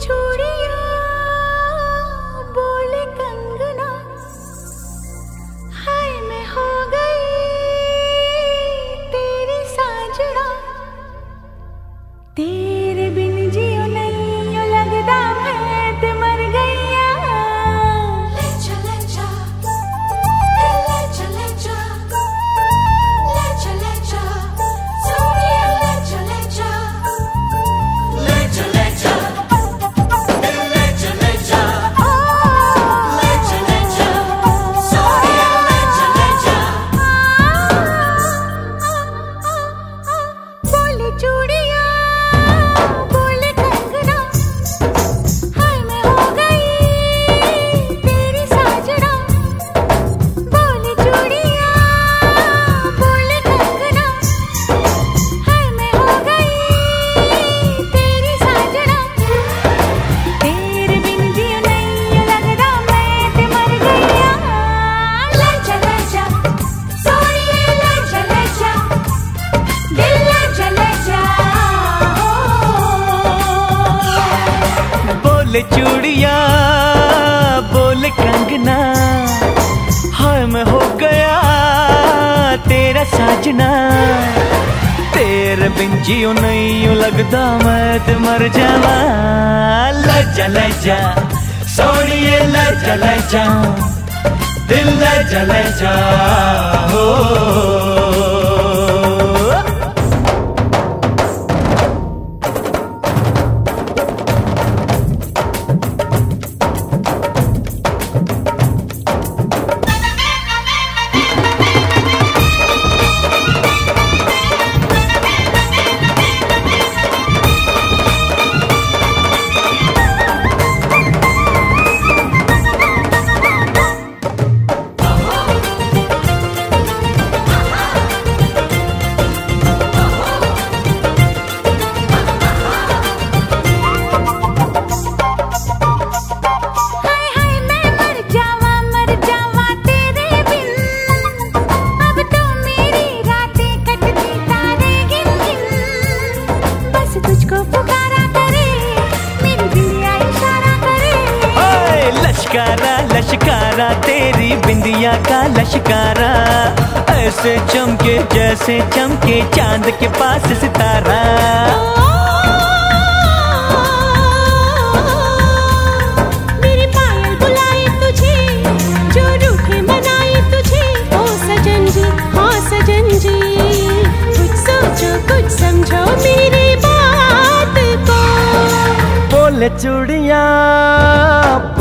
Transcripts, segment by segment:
चूड़िया बोले कंगना। हाय मैं हो गई तेरी तेरे चूड़िया बोले कंगना हाय मैं हो गया तेरा साजना। तेरे बिन जियो नहीं यूँ लगदा, मैं ते मर जावा। ले जा ले जा सोनिए ले जा ले जा दिल ले जा हो। लश्कारा तेरी बिंदिया का लश्कारा। ऐसे चमके जैसे चमके चाँद के पास सितारा। मेरी तुझे जो रूठे मनाए तुझे। सजन जी हाँ सजन जी कुछ सोचो कुछ समझो मेरी बात को। चूड़िया।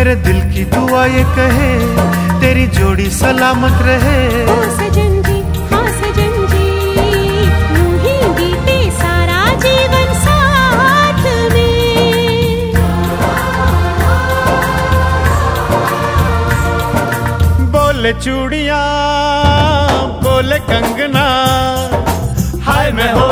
मेरे दिल की दुआ ये कहे तेरी जोड़ी सलामत रहे। ओ सजन जी हाँ सजन जी यूँ ही बीते सारा जीवन साथ में। बोले चूड़िया बोले कंगना हाय मैं हो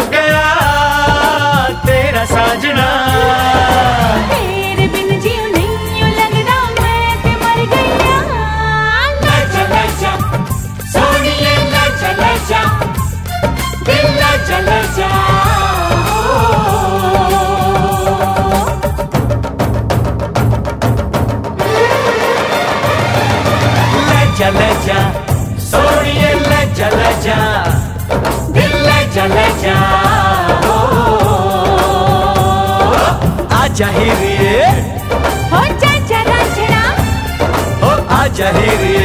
आजा ही रे हो जा जरा जरा। हो आ ही रे